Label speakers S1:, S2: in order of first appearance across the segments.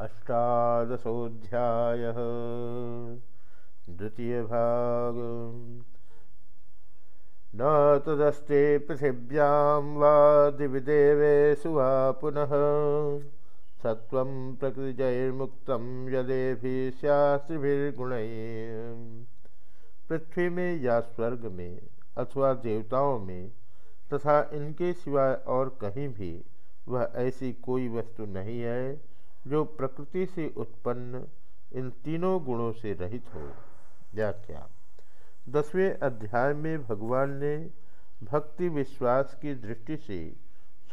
S1: अष्टादशोऽध्यायः, द्वितीयभाग। न तदस्ते पृथिव्यां वा दिविदेवेषु वा पुनः, सत्त्वं प्रकृतिजैर्मुक्तं यदेभिः शास्त्रिभिर्गुणैः। पृथ्वी में या स्वर्ग में अथवा देवताओं में तथा इनके सिवाय और कहीं भी वह ऐसी कोई वस्तु नहीं है जो प्रकृति से उत्पन्न इन तीनों गुणों से रहित हो। व्याख्या। दसवें अध्याय में भगवान ने भक्ति विश्वास की दृष्टि से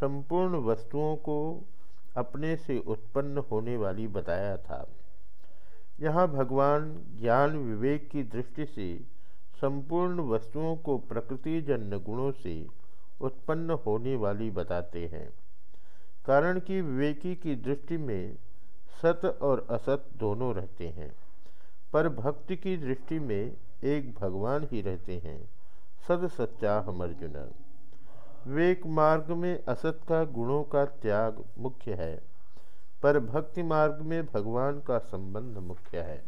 S1: संपूर्ण वस्तुओं को अपने से उत्पन्न होने वाली बताया था। यहाँ भगवान ज्ञान विवेक की दृष्टि से संपूर्ण वस्तुओं को प्रकृति जन्य गुणों से उत्पन्न होने वाली बताते हैं। कारण कि विवेकी की दृष्टि में सत और असत दोनों रहते हैं, पर भक्ति की दृष्टि में एक भगवान ही रहते हैं, सद सच्चा हम अर्जुन। विवेक मार्ग में असत का गुणों का त्याग मुख्य है, पर भक्ति मार्ग में भगवान का संबंध मुख्य है।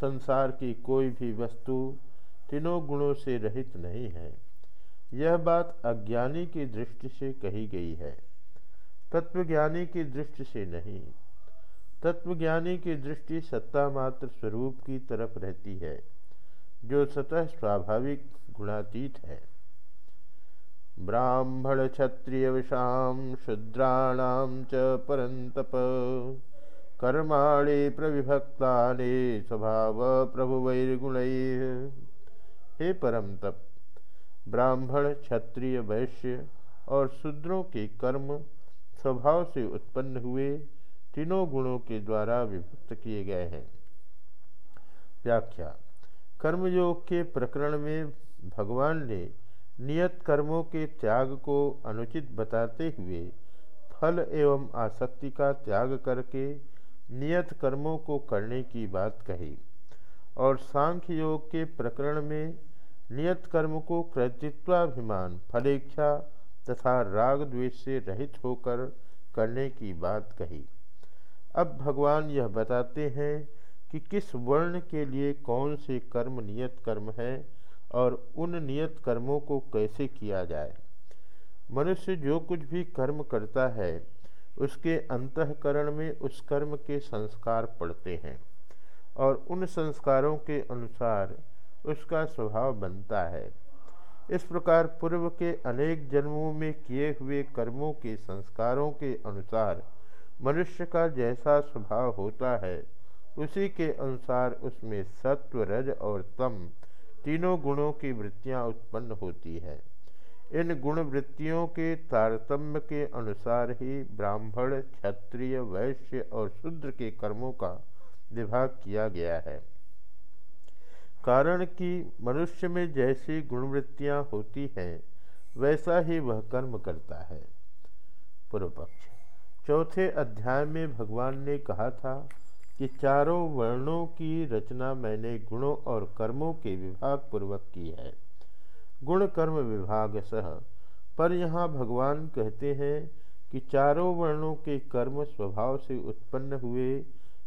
S1: संसार की कोई भी वस्तु तीनों गुणों से रहित नहीं है। यह बात अज्ञानी की दृष्टि से कही गई है। तत्वज्ञानी की दृष्टि से नहीं। तत्वज्ञानी की दृष्टि सत्ता मात्र स्वरूप की तरफ़ रहती है, जो सतह स्वाभाविक गुणातीत है। ब्राह्मण क्षत्रिय विषाम शूद्राणाम च परंतप, कर्माणे प्रविभक्ता स्वभाव प्रभु वैर्गुण हे परम तप ब्राह्मण क्षत्रिय वैश्य और शूद्रों के कर्म स्वभाव से उत्पन्न हुए तीनों गुणों के द्वारा विभक्त किए गए हैं। व्याख्या, कर्मयोग के प्रकरण में भगवान ने नियत कर्मों के त्याग को अनुचित बताते हुए फल एवं आसक्ति का त्याग करके नियत कर्मों को करने की बात कही और सांख्य योग के प्रकरण में नियत कर्म को कृतित्वाभिमान फलेच्छा तथा राग द्वेष से रहित होकर करने की बात कही। अब भगवान यह बताते हैं कि किस वर्ण के लिए कौन से कर्म नियत कर्म है और उन नियत कर्मों को कैसे किया जाए। मनुष्य जो कुछ भी कर्म करता है, उसके अंतकरण में उस कर्म के संस्कार पड़ते हैं और उन संस्कारों के अनुसार उसका स्वभाव बनता है। इस प्रकार पूर्व के अनेक जन्मों में किए हुए कर्मों के संस्कारों के अनुसार मनुष्य का जैसा स्वभाव होता है, उसी के अनुसार उसमें सत्व, रज और तम तीनों गुणों की वृत्तियाँ उत्पन्न होती है। इन गुण वृत्तियों के तारतम्य के अनुसार ही ब्राह्मण, क्षत्रिय, वैश्य और शूद्र के कर्मों का विभाग किया गया है। कारण कि मनुष्य में जैसी गुणवृत्तियाँ होती हैं, वैसा ही वह कर्म करता है। पूर्व पक्ष चौथे अध्याय में भगवान ने कहा था कि चारों वर्णों की रचना मैंने गुणों और कर्मों के विभाग पूर्वक की है। गुण कर्म विभाग सह, पर यहाँ भगवान कहते हैं कि चारों वर्णों के कर्म स्वभाव से उत्पन्न हुए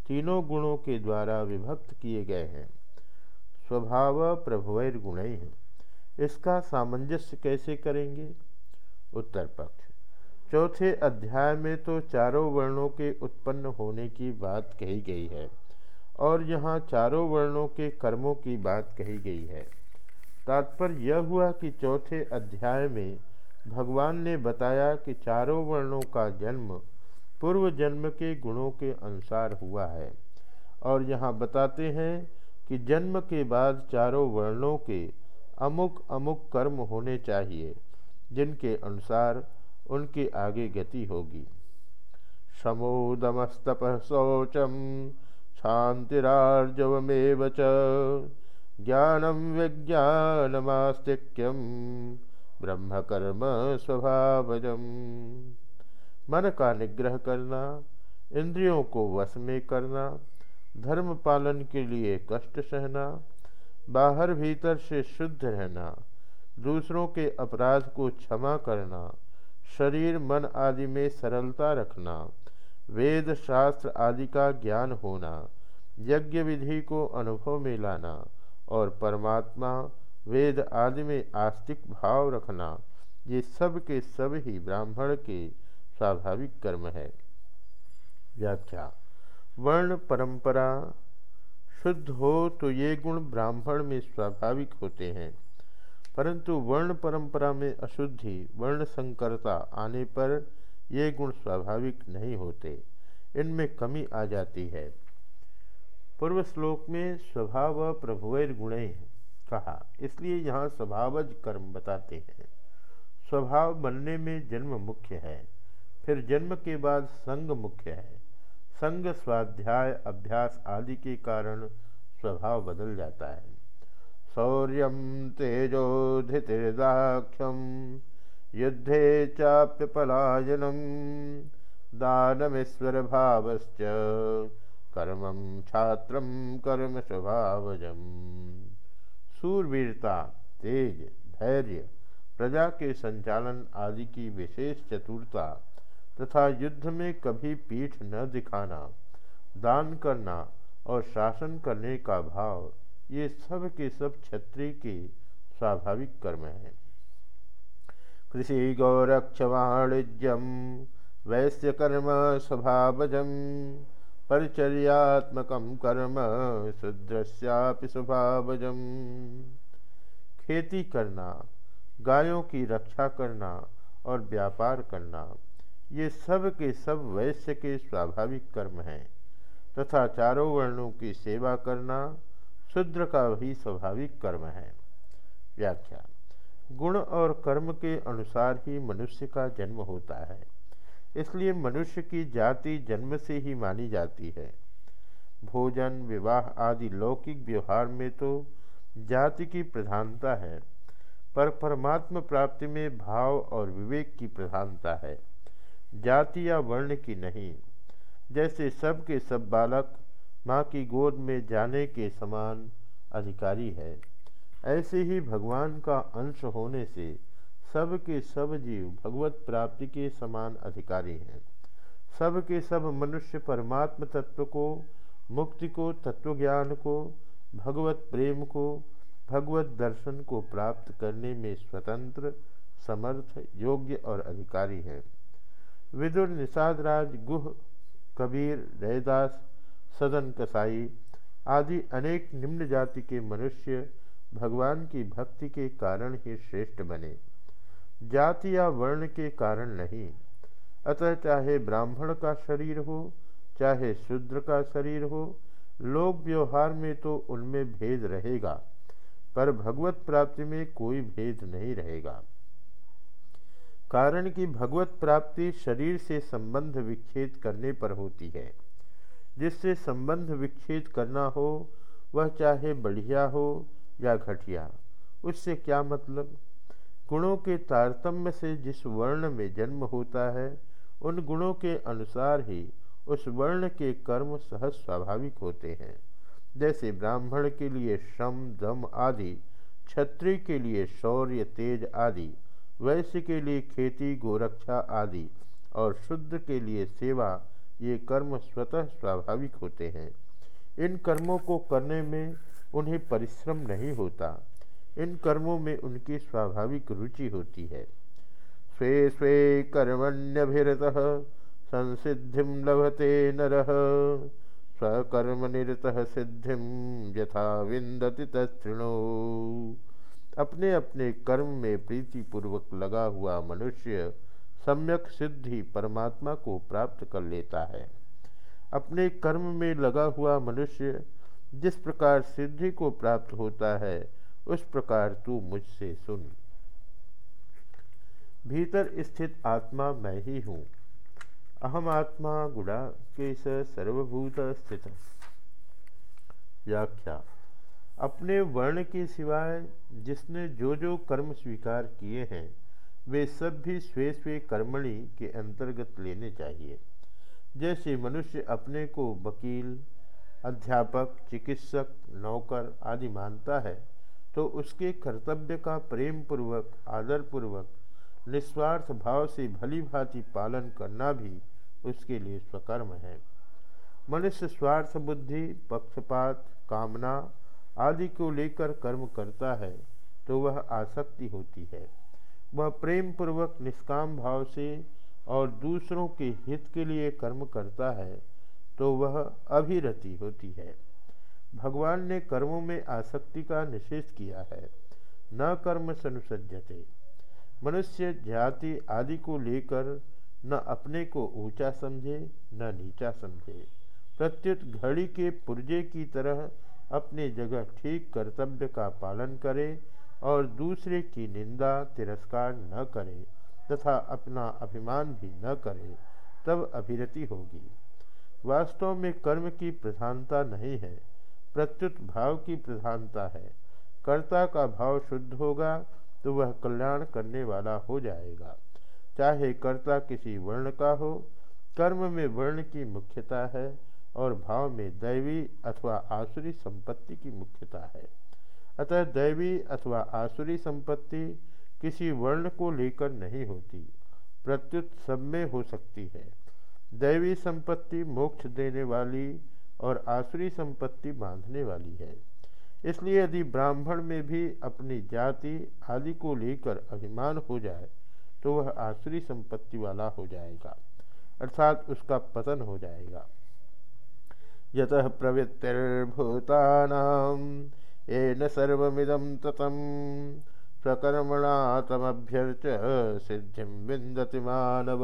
S1: तीनों गुणों के द्वारा विभक्त किए गए हैं। स्वभाव प्रभुवैर गुण इसका सामंजस्य कैसे करेंगे? उत्तर पक्ष। चौथे अध्याय में तो चारों वर्णों के उत्पन्न होने की बात कही गई है और यहाँ चारों वर्णों के कर्मों की बात कही गई है। तात्पर्य यह हुआ कि चौथे अध्याय में भगवान ने बताया कि चारों वर्णों का जन्म पूर्व जन्म के गुणों के अनुसार हुआ है और यहाँ बताते हैं कि जन्म के बाद चारों वर्णों के अमुक अमुक कर्म होने चाहिए, जिनके अनुसार उनके आगे गति होगी। समोदमस्तप शौचम शांतिरार्जवमेव च। ज्ञानम विज्ञानमास्तिक्यम ब्रह्मकर्म स्वभावजम। मन का निग्रह करना, इंद्रियों को वश में करना धर्म पालन के लिए कष्ट सहना, बाहर भीतर से शुद्ध रहना, दूसरों के अपराध को क्षमा करना, शरीर मन आदि में सरलता रखना, वेद शास्त्र आदि का ज्ञान होना, यज्ञ विधि को अनुभव में लाना और परमात्मा, वेद आदि में आस्तिक भाव रखना, ये सब के सब ही ब्राह्मण के स्वाभाविक कर्म है। व्याख्या। वर्ण परंपरा शुद्ध हो तो ये गुण ब्राह्मण में स्वाभाविक होते हैं। परंतु वर्ण परंपरा में अशुद्धि, वर्ण संकरता आने पर ये गुण स्वाभाविक नहीं होते। इनमें कमी आ जाती है। पूर्व श्लोक में स्वभाव प्रभुवर गुण कहा, इसलिए यहाँ स्वभावज कर्म बताते हैं। स्वभाव बनने में जन्म मुख्य है, फिर जन्म के बाद संग मुख्य है। संग स्वाध्याय, अभ्यास आदि के कारण स्वभाव बदल जाता है। शौर्य तेजो तेजोधितिर्दाख्यम युद्धे चाप्य पलायनम दानमेश्वर भावश्च कर्म छात्र कर्म स्वभावजम। सूरवीरता तेज, धैर्य, प्रजा के संचालन आदि की विशेष चतुरता तथा युद्ध में कभी पीठ न दिखाना, दान करना और शासन करने का भाव, ये सब के सब क्षत्रिय के स्वाभाविक कर्म हैं। कृषि गौरक्ष वाणिज्यम वैश्य कर्म स्वभावजम परिचर्यात्मक कर्म शुद्रस्यापि स्वभावजम। खेती करना, गायों की रक्षा करना और व्यापार करना ये सब के सब वैश्य के स्वाभाविक कर्म हैं, तथा चारों वर्णों की सेवा करना शूद्र का भी स्वाभाविक कर्म है। व्याख्या, गुण और कर्म के अनुसार ही मनुष्य का जन्म होता है, इसलिए मनुष्य की जाति जन्म से ही मानी जाती है। भोजन, विवाह आदि लौकिक व्यवहार में तो जाति की प्रधानता है, पर परमात्म प्राप्ति में भाव और विवेक की प्रधानता है। जाति या वर्ण की नहीं। जैसे सब के सब बालक माँ की गोद में जाने के समान अधिकारी है। ऐसे ही भगवान का अंश होने से सब के सब जीव भगवत प्राप्ति के समान अधिकारी हैं। सब के सब मनुष्य परमात्म तत्व को, मुक्ति को तत्व ज्ञान को, भगवत प्रेम को, भगवत दर्शन को प्राप्त करने में स्वतंत्र, समर्थ, योग्य और अधिकारी हैं। विदुर निषाद राज, गुह कबीर, रैदास, सदन कसाई आदि अनेक निम्न जाति के मनुष्य भगवान की भक्ति के कारण ही श्रेष्ठ बने। जाति या वर्ण के कारण नहीं। अतः चाहे ब्राह्मण का शरीर हो, चाहे शूद्र का शरीर हो, लोक व्यवहार में तो उनमें भेद रहेगा, पर भगवत प्राप्ति में कोई भेद नहीं रहेगा। कारण कि भगवत प्राप्ति शरीर से संबंध विच्छेद करने पर होती है। जिससे संबंध विच्छेद करना हो, वह चाहे बढ़िया हो या घटिया, उससे क्या मतलब? गुणों के तारतम्य से जिस वर्ण में जन्म होता है, उन गुणों के अनुसार ही उस वर्ण के कर्म सहज स्वाभाविक होते हैं। जैसे ब्राह्मण के लिए श्रम, दम आदि, क्षत्रिय के लिए शौर्य, तेज आदि वैश्य के लिए खेती, गोरक्षा आदि और शुद्ध के लिए सेवा, ये कर्म स्वतः स्वाभाविक होते हैं। इन कर्मों को करने में उन्हें परिश्रम नहीं होता। इन कर्मों में उनकी स्वाभाविक रुचि होती है। स्वे स्वे कर्मण्यभिरत संसिधि लभते नर। स्वकर्म निरत सिद्धि यथा विंदति तृणो अपने अपने कर्म में प्रीतिपूर्वक लगा हुआ मनुष्य सम्यक सिद्धि परमात्मा को प्राप्त कर लेता है। अपने कर्म में लगा हुआ मनुष्य जिस प्रकार सिद्धि को प्राप्त होता है, उस प्रकार तू मुझसे सुन। भीतर स्थित आत्मा मैं ही हूँ। अहम आत्मा गुड़ा केश सर्वभूत स्थित। व्याख्या। अपने वर्ण के सिवाय जिसने जो जो कर्म स्वीकार किए हैं, वे सब भी स्वे स्वे कर्मणि के अंतर्गत लेने चाहिए। जैसे मनुष्य अपने को वकील, अध्यापक, चिकित्सक, नौकर आदि मानता है तो उसके कर्तव्य का प्रेम पूर्वक आदरपूर्वक, निस्वार्थ भाव से भली भांति पालन करना भी उसके लिए स्वकर्म है। मनुष्य स्वार्थ बुद्धि, पक्षपात, कामना आदि को लेकर कर्म करता है तो वह आसक्ति होती है। वह प्रेम पूर्वक निष्काम भाव से और दूसरों के हित के लिए कर्म करता है तो वह अभिरति होती है। भगवान ने कर्मों में आसक्ति का निषेध किया है। न कर्म सनुसजते मनुष्य जाति आदि को लेकर न अपने को ऊँचा समझे, न नीचा समझे। प्रत्युत घड़ी के पुर्जे की तरह अपनी जगह ठीक कर्तव्य का पालन करे और दूसरे की निंदा, तिरस्कार न करे तथा अपना अभिमान भी न करे, तब अभिरति होगी। वास्तव में कर्म की प्रधानता नहीं है, प्रत्युत भाव की प्रधानता है। कर्ता का भाव शुद्ध होगा तो वह कल्याण करने वाला हो जाएगा। चाहे कर्ता किसी वर्ण का हो, कर्म में वर्ण की मुख्यता है और भाव में दैवी अथवा आसुरी संपत्ति की मुख्यता है। अतः दैवी अथवा आसुरी संपत्ति किसी वर्ण को लेकर नहीं होती, प्रत्युत सब में हो सकती है। दैवी संपत्ति मोक्ष देने वाली और आसुरी संपत्ति बांधने वाली है। इसलिए यदि ब्राह्मण में भी अपनी जाति आदि को लेकर अभिमान हो जाए तो वह आसुरी संपत्ति वाला हो जाएगा, अर्थात उसका पतन हो जाएगा। यत प्रवृत्तिर्भूतानाम। येन सर्वमिदं प्रकर्मणा तमभ्यर्च सिद्धि विंदति मानव।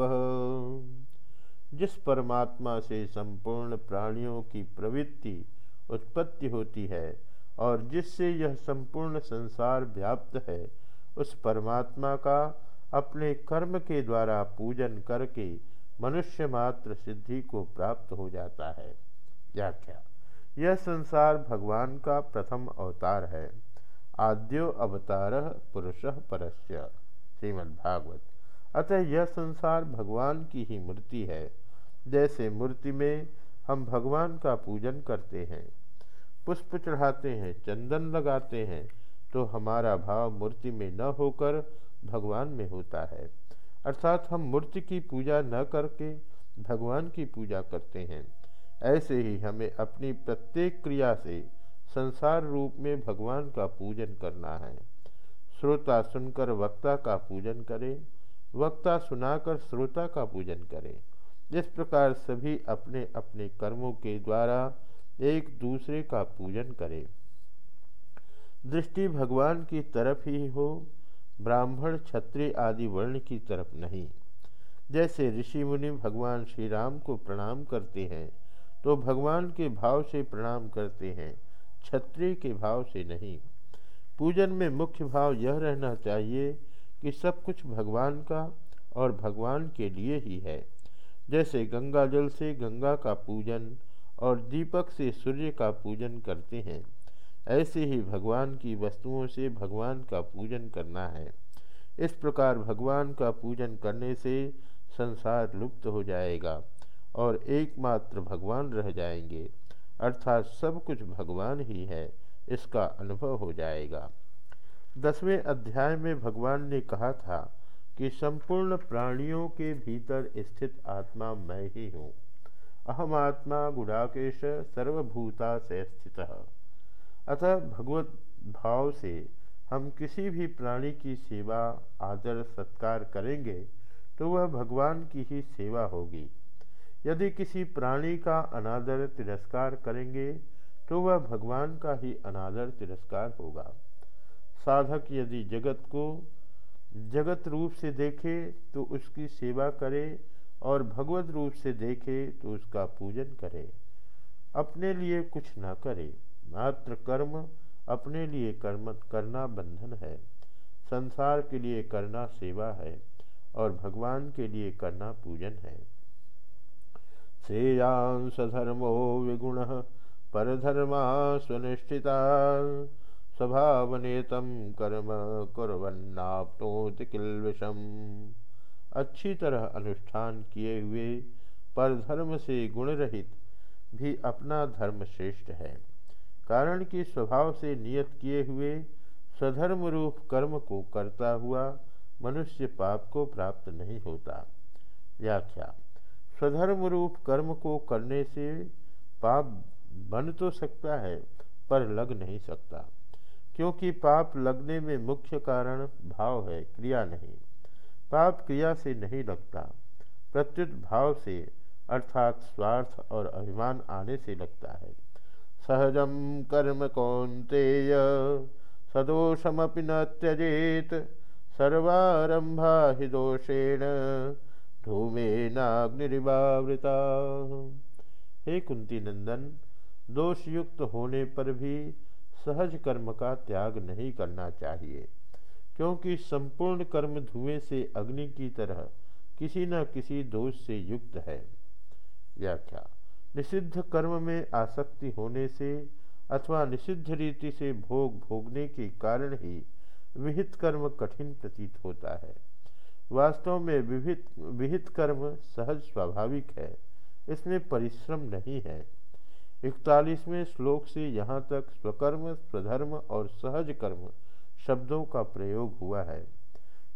S1: जिस परमात्मा से संपूर्ण प्राणियों की प्रवृत्ति उत्पत्ति होती है और जिससे यह संपूर्ण संसार व्याप्त है, उस परमात्मा का अपने कर्म के द्वारा पूजन करके मनुष्य मात्र सिद्धि को प्राप्त हो जाता है। व्याख्या। यह संसार भगवान का प्रथम अवतार है। आद्यो अवतार पुरुष परस्य। श्रीमद्भागवत। अतः यह संसार भगवान की ही मूर्ति है। जैसे मूर्ति में हम भगवान का पूजन करते हैं। पुष्प चढ़ाते हैं, चंदन लगाते हैं तो हमारा भाव मूर्ति में न होकर भगवान में होता है। अर्थात हम मूर्ति की पूजा न करके भगवान की पूजा करते हैं। ऐसे ही हमें अपनी प्रत्येक क्रिया से संसार रूप में भगवान का पूजन करना है। श्रोता सुनकर वक्ता का पूजन करे, वक्ता सुनाकर श्रोता का पूजन करे। इस प्रकार सभी अपने अपने कर्मों के द्वारा एक दूसरे का पूजन करें। दृष्टि भगवान की तरफ़ ही हो, ब्राह्मण, क्षत्रिय आदि वर्ण की तरफ़ नहीं। जैसे ऋषि मुनि भगवान श्री राम को प्रणाम करते हैं तो भगवान के भाव से प्रणाम करते हैं, क्षत्रिय के भाव से नहीं। पूजन में मुख्य भाव यह रहना चाहिए कि सब कुछ भगवान का और भगवान के लिए ही है। जैसे गंगा जल से गंगा का पूजन और दीपक से सूर्य का पूजन करते हैं, ऐसे ही भगवान की वस्तुओं से भगवान का पूजन करना है। इस प्रकार भगवान का पूजन करने से संसार लुप्त हो जाएगा। और एकमात्र भगवान रह जाएँगे। अर्थात सब कुछ भगवान ही है, इसका अनुभव हो जाएगा। दसवें अध्याय में भगवान ने कहा था कि संपूर्ण प्राणियों के भीतर स्थित आत्मा मैं ही हूँ। अहम आत्मा गुड़ाकेश सर्वभूता से स्थित। अतः भगवत भाव से हम किसी भी प्राणी की सेवा, आदर, सत्कार करेंगे तो वह भगवान की ही सेवा होगी। यदि किसी प्राणी का अनादर तिरस्कार करेंगे तो वह भगवान का ही अनादर तिरस्कार होगा। साधक यदि जगत को जगत रूप से देखे तो उसकी सेवा करे और भगवत रूप से देखे तो उसका पूजन करे। अपने लिए कुछ न करे, मात्र कर्म, अपने लिए कर्म, करना बंधन है। संसार के लिए करना सेवा है और भगवान के लिए करना पूजन है। श्रेयांसधर्मो विगुण परधर्मा सुनिश्चिता। स्वभावनेतम कर्म कुरन्नाप्नोति किलविषम। अच्छी तरह अनुष्ठान किए हुए परधर्म से गुण रहित भी अपना धर्म श्रेष्ठ है। कारण कि स्वभाव से नियत किए हुए स्वधर्म रूप कर्म को करता हुआ मनुष्य पाप को प्राप्त नहीं होता। व्याख्या। स्वधर्म रूप कर्म को करने से पाप बन तो सकता है, पर लग नहीं सकता। क्योंकि पाप लगने में मुख्य कारण भाव है, क्रिया नहीं। पाप क्रिया से नहीं लगता। प्रत्युत भाव से, अर्थात स्वार्थ और अभिमान आने से लगता है। सहजम कर्म कौंतेय सदोषमपि न त्यजेत। सर्वारंभा दोषेण धूमेनाग्निवावृता हे कुंती नंदन, दोषयुक्त होने पर भी सहज कर्म का त्याग नहीं करना चाहिए, क्योंकि संपूर्ण कर्म धुएँ से अग्नि की तरह किसी न किसी दोष से युक्त है। व्याख्या, निषिद्ध कर्म में आसक्ति होने से अथवा निषिद्ध रीति से भोग भोगने के कारण ही विहित कर्म कठिन प्रतीत होता है। वास्तव में विहित विहित कर्म सहज स्वाभाविक है। इसमें परिश्रम नहीं है। इकतालीसवें श्लोक से यहाँ तक स्वकर्म, स्वधर्म और सहज कर्म शब्दों का प्रयोग हुआ है।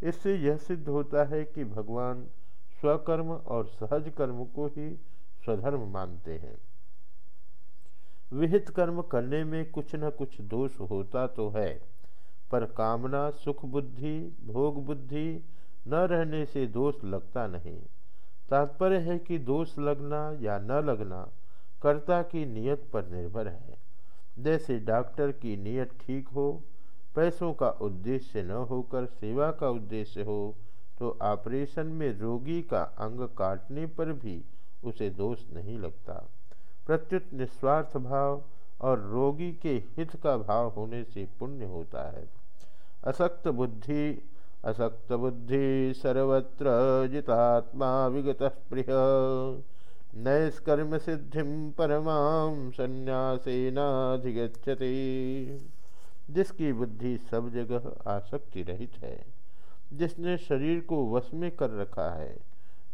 S1: इससे यह सिद्ध होता है कि भगवान स्वकर्म और सहज कर्म को ही स्वधर्म मानते हैं। विहित कर्म करने में कुछ न कुछ दोष होता तो है, पर कामना, सुख बुद्धि, भोग बुद्धि न रहने से दोष लगता नहीं। तात्पर्य है कि दोष लगना या न लगना कर्ता की नियत पर निर्भर है। जैसे डॉक्टर की नियत ठीक हो, पैसों का उद्देश्य न होकर सेवा का उद्देश्य हो तो ऑपरेशन में रोगी का अंग काटने पर भी उसे दोष नहीं लगता। प्रत्युत निस्वार्थ भाव और रोगी के हित का भाव होने से पुण्य होता है। असक्त बुद्धि असक्त बुद्धि सर्वत्र जितात्मा विगत स्पृह नैष्कर्म सिद्धि परमाम संन्यासेनाधिगछति जिसकी बुद्धि सब जगह आसक्ति रहित है, जिसने शरीर को वश में कर रखा है,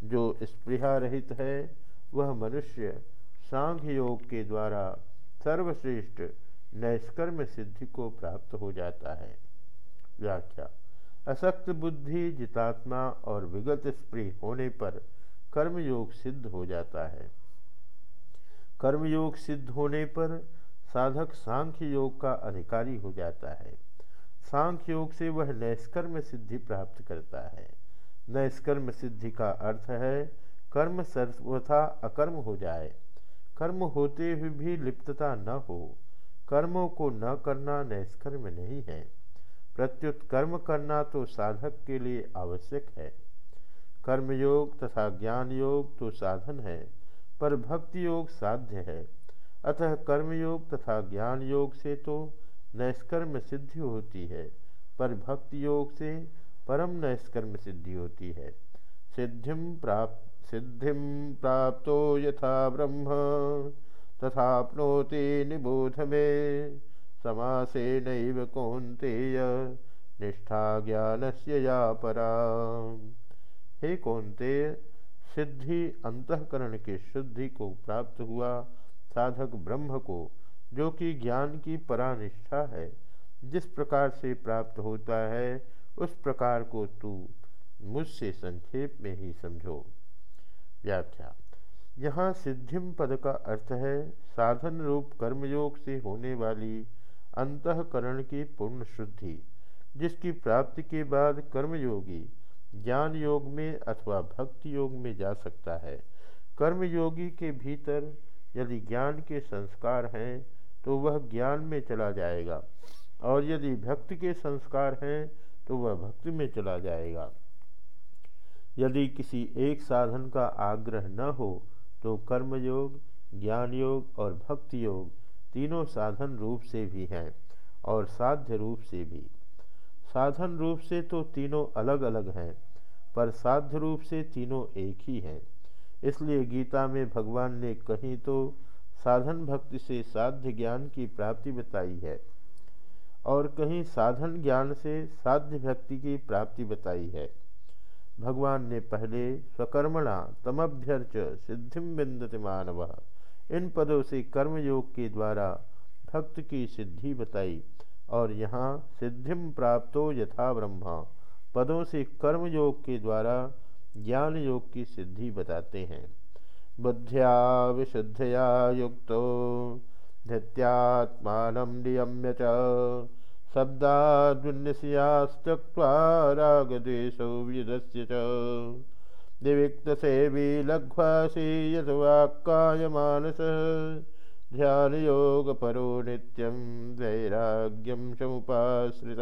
S1: जो स्पृहा रहित है, वह मनुष्य सांघ योग के द्वारा सर्वश्रेष्ठ नैष्कर्म सिद्धि को प्राप्त हो जाता है। व्याख्या। असक्त बुद्धि, जितात्मा और विगत स्प्री होने पर कर्मयोग सिद्ध हो जाता है। कर्मयोग सिद्ध होने पर साधक सांख्य योग का अधिकारी हो जाता है। सांख्य योग से वह नैष्कर्म सिद्धि प्राप्त करता है। नैष्कर्म सिद्धि का अर्थ है, कर्म सर्वथा अकर्म हो जाए। कर्म होते हुए भी लिप्तता न हो। कर्मों को न करना नैष्कर्म नहीं है। प्रत्युत कर्म करना तो साधक के लिए आवश्यक है। कर्मयोग तथा ज्ञान योग तो साधन है, पर भक्ति योग साध्य है। अतः कर्मयोग तथा ज्ञान योग से तो नैष्कर्म सिद्धि होती है, पर भक्ति योग से परम नैष्कर्म सिद्धि होती है। सिद्धिम प्राप्त सिद्धिम प्राप्तो यथा ब्रह्म, तथापनोति निबोध में। समासे नैव कौंतेय निष्ठा ज्ञान से या परा। हे कौंतेय सिद्धि अंतकरण के शुद्धि को प्राप्त हुआ साधक ब्रह्म को, जो कि ज्ञान की परानिष्ठा है, जिस प्रकार से प्राप्त होता है, उस प्रकार को तू मुझसे संक्षेप में ही समझो। व्याख्या। यहाँ सिद्धिम पद का अर्थ है, साधन रूप कर्मयोग से होने वाली अंतकरण की पूर्ण शुद्धि, जिसकी प्राप्ति के बाद कर्मयोगी ज्ञान योग में अथवा भक्ति योग में जा सकता है। कर्मयोगी के भीतर यदि ज्ञान के संस्कार हैं तो वह ज्ञान में चला जाएगा, और यदि भक्ति के संस्कार हैं तो वह भक्ति में चला जाएगा। यदि किसी एक साधन का आग्रह न हो तो कर्मयोग ज्ञान योग और भक्ति योग तीनों साधन रूप से भी हैं और साध्य रूप से भी। साधन रूप से तो तीनों अलग अलग हैं, पर साध्य रूप से तीनों एक ही हैं। इसलिए गीता में भगवान ने कहीं तो साधन भक्ति से साध्य ज्ञान की प्राप्ति बताई है और कहीं साधन ज्ञान से साध्य भक्ति की प्राप्ति बताई है। भगवान ने पहले स्वकर्मणा तमभ्यर्च सिद्धिम बिंदति मानव। इन पदों से कर्मयोग के द्वारा भक्त की सिद्धि बताई, और यहाँ सिद्धिम प्राप्तो यथा ब्रह्मा। पदों से कर्मयोग के द्वारा ज्ञान योग की सिद्धि बताते हैं। बुद्ध्या विशुद्धया युक्तो, धृत्यात्मान नियम्य च। च। दिविक्तसेवी लघ्वासी यथवाक्कायमानसः ध्यानयोगपरो नित्यं वैराग्यं समुपाश्रित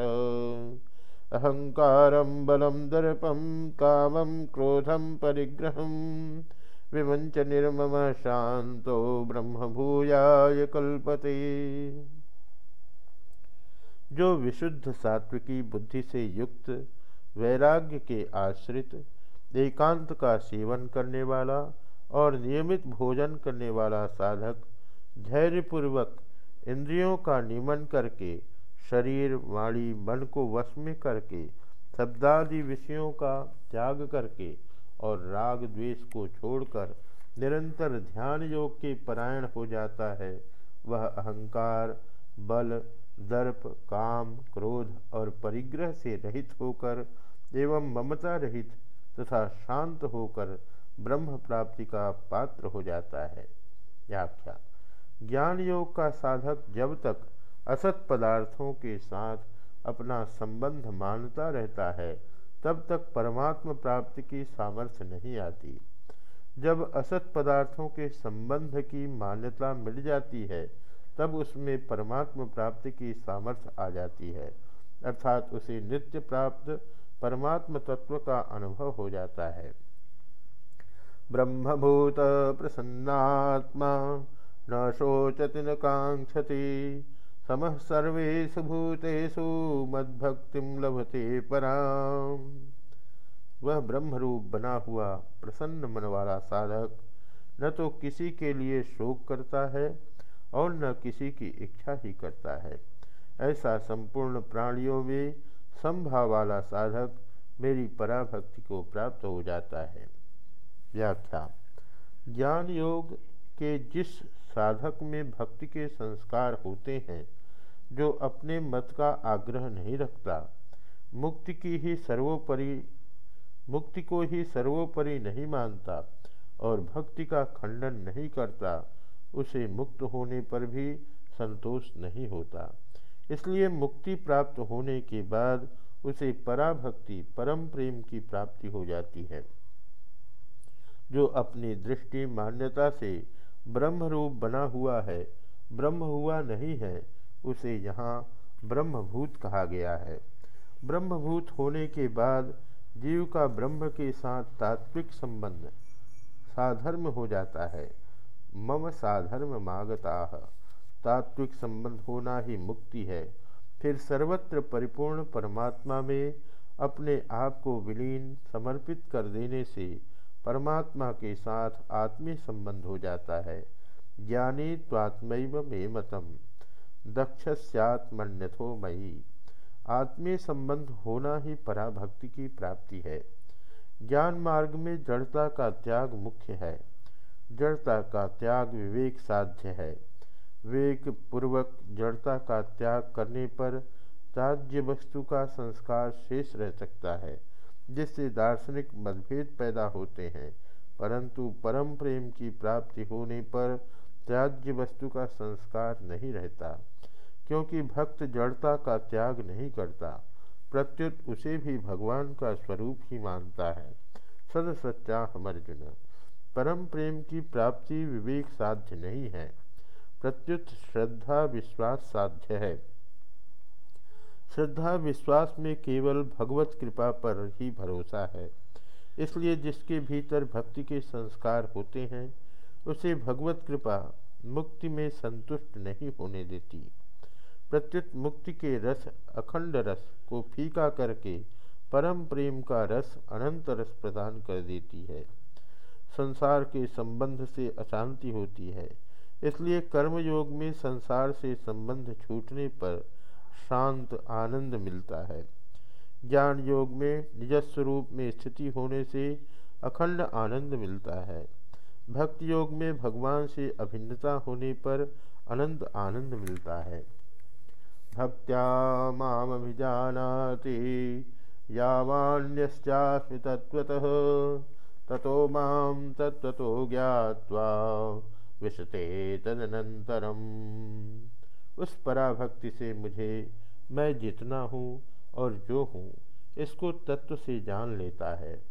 S1: अहङ्कारं बलं दर्पं कामं क्रोधं परिग्रहं विमञ्च निर्ममः शान्तो ब्रह्मभूयाय कल्पते। जो विशुद्ध सात्विकी बुद्धि से युक्त वैराग्य के आश्रित एकांत का सेवन करने वाला और नियमित भोजन करने वाला साधक धैर्यपूर्वक इंद्रियों का नियमन करके, शरीर, वाणी, मन को वश में करके, शब्दादि विषयों का त्याग करके और राग द्वेष को छोड़कर निरंतर ध्यान योग के परायण हो जाता है। वह अहंकार, बल, दर्प, काम, क्रोध और परिग्रह से रहित होकर एवं ममता रहित तथा शांत होकर ब्रह्म प्राप्ति का पात्र हो जाता है। व्याख्या। ज्ञान योग का साधक जब तक असत पदार्थों के साथ अपना संबंध मानता रहता है, तब तक परमात्म प्राप्ति की सामर्थ्य नहीं आती। जब असत पदार्थों के संबंध की मान्यता मिल जाती है, तब उसमें परमात्म प्राप्ति की सामर्थ्य आ जाती है, अर्थात उसे नित्य प्राप्त परमात्म तत्व का अनुभव हो जाता है। ब्रह्मभूत प्रसन्नात्मा, न शोचति, न कांक्षति, समः सर्वेषु भूतेषु मद्भक्तिम लभते पराम। वह ब्रह्मरूप बना हुआ प्रसन्न मन वाला साधक न तो किसी के लिए शोक करता है और न किसी की इच्छा ही करता है। ऐसा संपूर्ण प्राणियों में संभाव वाला साधक मेरी पराभक्ति को प्राप्त हो जाता है। व्याख्या। ज्ञान योग के जिस साधक में भक्ति के संस्कार होते हैं, जो अपने मत का आग्रह नहीं रखता, मुक्ति की ही सर्वोपरि, मुक्ति को ही सर्वोपरि नहीं मानता और भक्ति का खंडन नहीं करता, उसे मुक्त होने पर भी संतोष नहीं होता। इसलिए मुक्ति प्राप्त होने के बाद उसे पराभक्ति, परम प्रेम की प्राप्ति हो जाती है। जो अपनी दृष्टि मान्यता से ब्रह्म रूप बना हुआ है, ब्रह्म हुआ नहीं है, उसे यहाँ ब्रह्मभूत कहा गया है। ब्रह्मभूत होने के बाद जीव का ब्रह्म के साथ तात्विक संबंध साधर्म हो जाता है। मम साधर्म मागता। तात्विक संबंध होना ही मुक्ति है। फिर सर्वत्र परिपूर्ण परमात्मा में अपने आप को विलीन, समर्पित कर देने से परमात्मा के साथ आत्मीय संबंध हो जाता है। ज्ञानी त्वात्मैव मे मतम। दक्षस्यात्मन्यथो मयी। आत्मीय संबंध होना ही पराभक्ति की प्राप्ति है। ज्ञान मार्ग में जड़ता का त्याग मुख्य है। जड़ता का त्याग विवेक साध्य है। विवेक पूर्वक जड़ता का त्याग करने पर त्याज्य वस्तु का संस्कार शेष रह सकता है, जिससे दार्शनिक मतभेद पैदा होते हैं। परंतु परम प्रेम की प्राप्ति होने पर त्याज्य वस्तु का संस्कार नहीं रहता, क्योंकि भक्त जड़ता का त्याग नहीं करता। प्रत्युत उसे भी भगवान का स्वरूप ही मानता है। सद हम अर्जुन परम प्रेम की प्राप्ति विवेक साध्य नहीं है। प्रत्युत श्रद्धा विश्वास साध्य है। श्रद्धा विश्वास में केवल भगवत कृपा पर ही भरोसा है। इसलिए जिसके भीतर भक्ति के संस्कार होते हैं, उसे भगवत कृपा मुक्ति में संतुष्ट नहीं होने देती। प्रत्युत मुक्ति के रस, अखंड रस को फीका करके परम प्रेम का रस अनंत रस प्रदान कर देती है। संसार के संबंध से अशांति होती है। इसलिए कर्मयोग में संसार से संबंध छूटने पर शांत आनंद मिलता है। ज्ञान योग में निजस्वरूप में स्थिति होने से अखंड आनंद मिलता है। भक्ति योग में भगवान से अभिन्नता होने पर अनंत आनंद मिलता है। भक्त्या मामभिजानाति यावान्यश्चास्मि तत्वतः ततो माम तत्वतो ज्ञावा विशते तदनंतरम उस पराभक्ति से मुझे मैं जितना हूँ और जो हूँ, इसको तत्व से जान लेता है।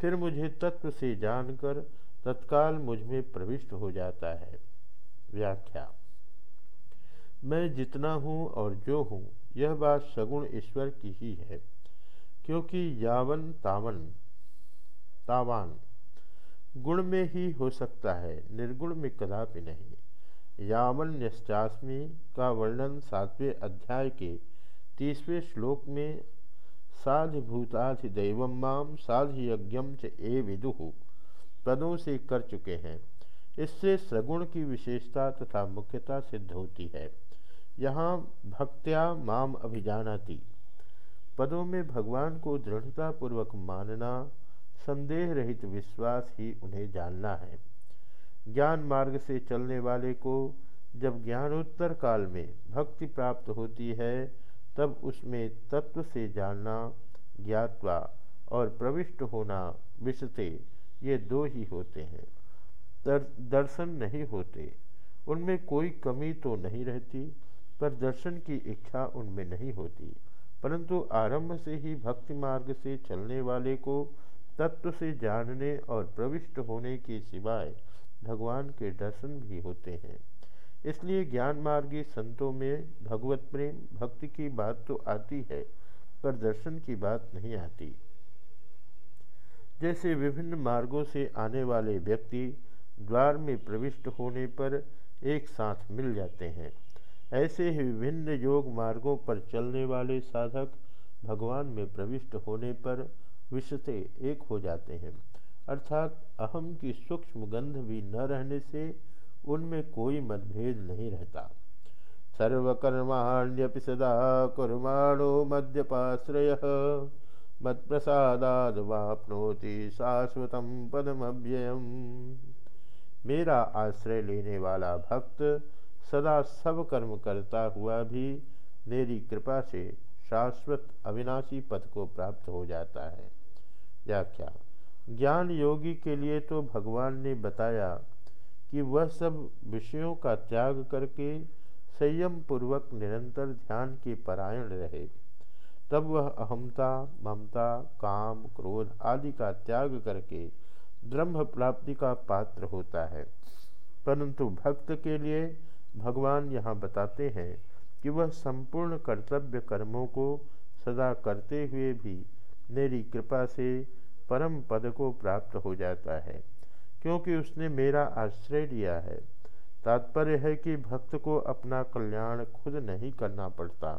S1: फिर मुझे तत्व से जानकर तत्काल मुझमें प्रविष्ट हो जाता है। व्याख्या। मैं जितना हूँ और जो हूँ, यह बात सगुण ईश्वर की ही है, क्योंकि यावन तावन, तावान गुण में ही हो सकता है, निर्गुण में कदापि नहीं। यावन न्यस्टास्मी का वर्णन सातवें अध्याय के तीसवें श्लोक में साधिभूताधिदैव माम साधयज्ञम च ए विदु पदों से कर चुके हैं। इससे सगुण की विशेषता तथा मुख्यता सिद्ध होती है। यहाँ भक्त्या माम अभिजानाती। पदों में भगवान को दृढ़तापूर्वक मानना संदेह रहित विश्वास ही उन्हें जानना है। ज्ञान मार्ग से चलने वाले को जब ज्ञानोत्तर काल में भक्ति प्राप्त होती है तब उसमें तत्व से जानना ज्ञातवा और प्रविष्ट होना विषते ये दो ही होते हैं। दर, दर्शन नहीं होते उनमें कोई कमी तो नहीं रहती पर दर्शन की इच्छा उनमें नहीं होती। परंतु आरंभ से ही भक्ति मार्ग से चलने वाले को तत्व से जानने और प्रविष्ट होने के सिवाय भगवान के दर्शन भी होते हैं। इसलिए ज्ञान मार्गी संतों में भगवत प्रेम, भक्ति की बात तो आती है, पर दर्शन की बात नहीं आती। जैसे विभिन्न मार्गों से आने वाले व्यक्ति द्वार में प्रविष्ट होने पर एक साथ मिल जाते हैं। ऐसे ही विभिन्न योग मार्गों पर चलने वाले साधक भगवान में प्रविष्ट होने पर विषते एक हो जाते हैं। अर्थात अहम की सूक्ष्म गंध भी न रहने से उनमें कोई मतभेद नहीं रहता। सर्वकर्माण्यपि सदा कुर्माणो मद्यपाश्रय। मत्प्रसादादवापनोति शाश्वत पदमव्ययम। मेरा आश्रय लेने वाला भक्त सदा सब कर्म करता हुआ भी मेरी कृपा से शाश्वत अविनाशी पद को प्राप्त हो जाता है। व्याख्या ज्ञान योगी के लिए तो भगवान ने बताया कि वह सब विषयों का त्याग करके संयम पूर्वक निरंतर ध्यान के परायण रहे। तब वह अहमता ममता, काम, क्रोध आदि का त्याग करके ब्रह्म प्राप्ति का पात्र होता है। परंतु भक्त के लिए भगवान यहाँ बताते हैं कि वह संपूर्ण कर्तव्य कर्मों को सदा करते हुए भी मेरी कृपा से परम पद को प्राप्त हो जाता है, क्योंकि उसने मेरा आश्रय लिया है। तात्पर्य है कि भक्त को अपना कल्याण खुद नहीं करना पड़ता,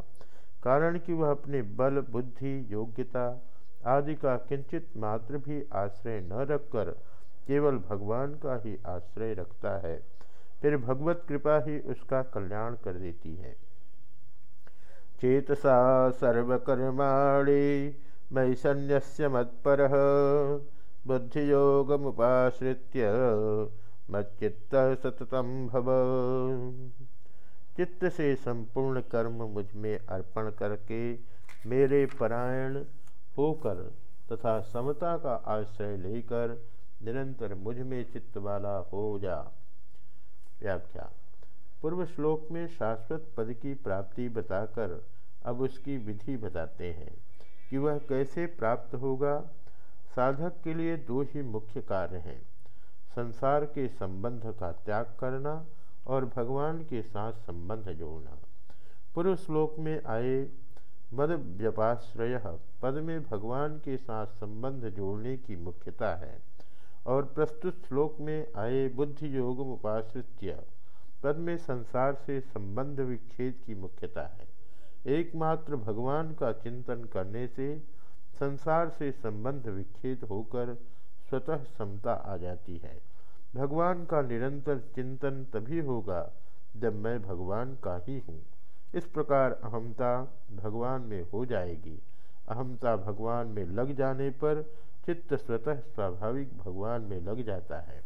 S1: कारण कि वह अपने बल, बुद्धि, योग्यता आदि का किंचित मात्र भी आश्रय न रखकर केवल भगवान का ही आश्रय रखता है, फिर भगवत कृपा ही उसका कल्याण कर देती है। चेतसा सर्वकर्माणी मई संन्यस्य मत्पर। बुद्धियोगमुपाश्रित्य मच्चित्त सततम भव। चित्त से संपूर्ण कर्म मुझमें अर्पण करके मेरे परायण होकर तथा समता का आश्रय लेकर निरंतर मुझमें चित्त वाला हो जा। व्याख्या। पूर्व श्लोक में शाश्वत पद की प्राप्ति बताकर अब उसकी विधि बताते हैं। कि वह कैसे प्राप्त होगा? साधक के लिए दो ही मुख्य कार्य हैं, संसार के संबंध का त्याग करना और भगवान के साथ संबंध जोड़ना। पूर्व श्लोक में आए मद व्यपाश्रय पद में भगवान के साथ संबंध जोड़ने की मुख्यता है और प्रस्तुत श्लोक में आए बुद्धि योग उपाश्रित्य पद में संसार से संबंध विच्छेद की मुख्यता है। एकमात्र भगवान का चिंतन करने से संसार से संबंध विच्छेद होकर स्वतः समता आ जाती है। भगवान का निरंतर चिंतन तभी होगा जब मैं भगवान का ही हूँ। इस प्रकार अहमता भगवान में हो जाएगी। अहमता भगवान में लग जाने पर चित्त स्वतः स्वाभाविक भगवान में लग जाता है।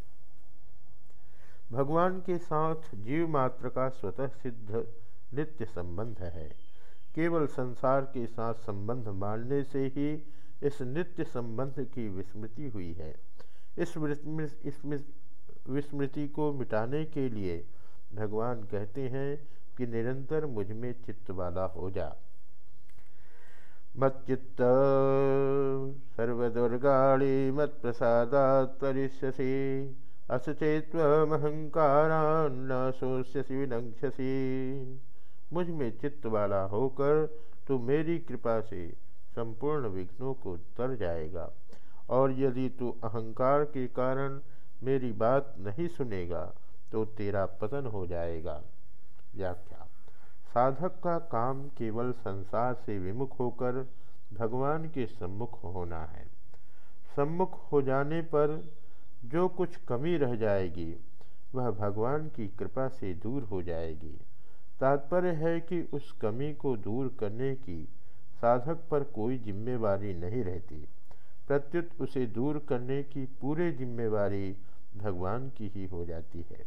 S1: भगवान के साथ जीव मात्र का स्वतः सिद्ध नित्य संबंध है। केवल संसार के साथ संबंध मानने से ही इस नित्य संबंध की विस्मृति हुई है। इस विस्मृति को मिटाने के लिए भगवान कहते हैं कि निरंतर मुझमें चित्त वाला हो जा। मत मच्चित्त सर्वदुर्गाणी मत तरिष्यसी असचेत्वहंकारान्न शोष्यसी विनक्षसी मुझमें चित्त वाला होकर तू मेरी कृपा से संपूर्ण विघ्नों को तर जाएगा। और यदि तू अहंकार के कारण मेरी बात नहीं सुनेगा तो तेरा पतन हो जाएगा। व्याख्या। साधक का काम केवल संसार से विमुख होकर भगवान के सम्मुख होना है। सम्मुख हो जाने पर जो कुछ कमी रह जाएगी, वह भगवान की कृपा से दूर हो जाएगी। तात्पर्य है कि उस कमी को दूर करने की साधक पर कोई जिम्मेवारी नहीं रहती। प्रत्युत उसे दूर करने की पूरी जिम्मेवारी भगवान की ही हो जाती है।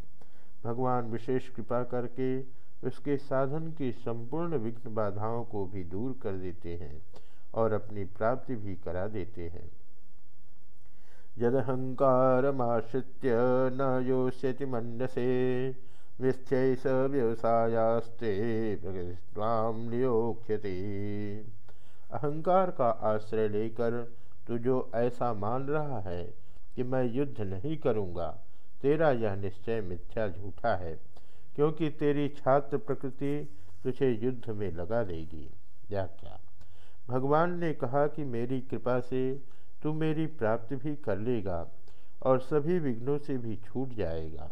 S1: भगवान विशेष कृपा करके उसके साधन की संपूर्ण विघ्न बाधाओं को भी दूर कर देते हैं और अपनी प्राप्ति भी करा देते हैं। यदहंकारमाश्रित्य न योष्यति मंडसे विस्थ्य स व्यवसायास्ते नियोक्ष्यति। अहंकार का आश्रय लेकर तू जो ऐसा मान रहा है कि मैं युद्ध नहीं करूँगा, तेरा यह निश्चय मिथ्या झूठा है, क्योंकि तेरी छात्र प्रकृति तुझे युद्ध में लगा देगी। व्याख्या भगवान ने कहा कि मेरी कृपा से तू मेरी प्राप्ति भी कर लेगा और सभी विघ्नों से भी छूट जाएगा।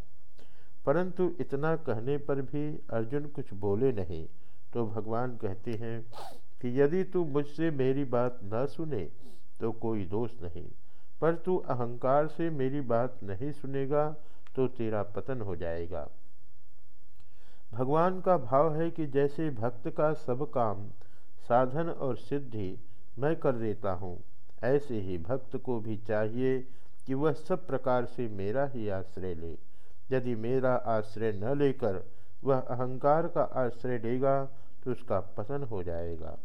S1: परंतु इतना कहने पर भी अर्जुन कुछ बोले नहीं तो भगवान कहते हैं कि यदि तू मुझसे मेरी बात न सुने तो कोई दोष नहीं। पर तू अहंकार से मेरी बात नहीं सुनेगा तो तेरा पतन हो जाएगा। भगवान का भाव है कि जैसे भक्त का सब काम, साधन और सिद्धि मैं कर देता हूँ, ऐसे ही भक्त को भी चाहिए कि वह सब प्रकार से मेरा ही आश्रय ले। यदि मेरा आश्रय न लेकर वह अहंकार का आश्रय लेगा तो उसका पतन हो जाएगा।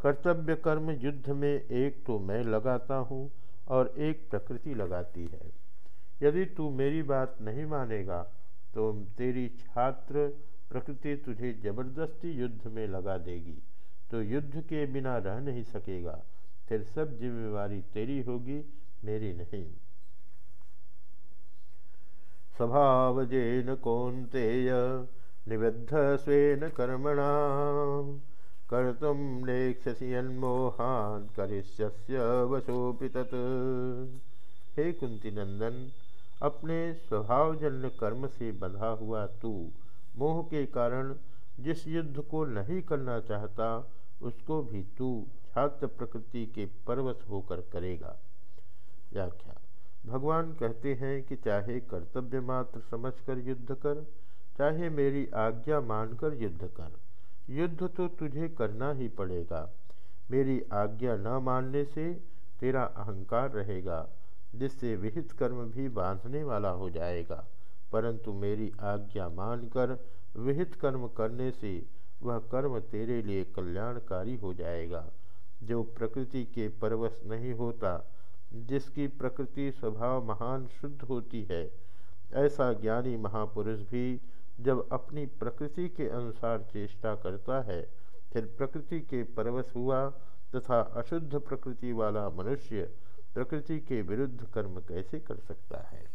S1: कर्तव्य कर्म युद्ध में एक तो मैं लगाता हूँ और एक प्रकृति लगाती है। यदि तू मेरी बात नहीं मानेगा तो तेरी छात्र प्रकृति तुझे ज़बरदस्ती युद्ध में लगा देगी तो युद्ध के बिना रह नहीं सकेगा। फिर सब जिम्मेवारी तेरी होगी, मेरी नहीं। स्वभाव जेन कौंतेय निबद्ध स्वेन कर्मणा। कर्तुम नेक्षसी अन्मोहान, करिष्यस्य तत्। हे कुंती नंदन, अपने स्वभावजन्य कर्म से बंधा हुआ तू, मोह के कारण जिस युद्ध को नहीं करना चाहता, उसको भी तू छात्र प्रकृति के परवश होकर करेगा। व्याख्या। भगवान कहते हैं कि चाहे कर्तव्य मात्र समझकर युद्ध कर, चाहे मेरी आज्ञा मानकर युद्ध कर। युद्ध तो तुझे करना ही पड़ेगा। मेरी आज्ञा न मानने से तेरा अहंकार रहेगा, जिससे विहित कर्म भी बांधने वाला हो जाएगा। परंतु मेरी आज्ञा मानकर विहित कर्म करने से वह कर्म तेरे लिए कल्याणकारी हो जाएगा। जो प्रकृति के परवश नहीं होता जिसकी प्रकृति स्वभाव महान शुद्ध होती है, ऐसा ज्ञानी महापुरुष भी जब अपनी प्रकृति के अनुसार चेष्टा करता है, फिर प्रकृति के परवश हुआ तथा अशुद्ध प्रकृति वाला मनुष्य प्रकृति के विरुद्ध कर्म कैसे कर सकता है?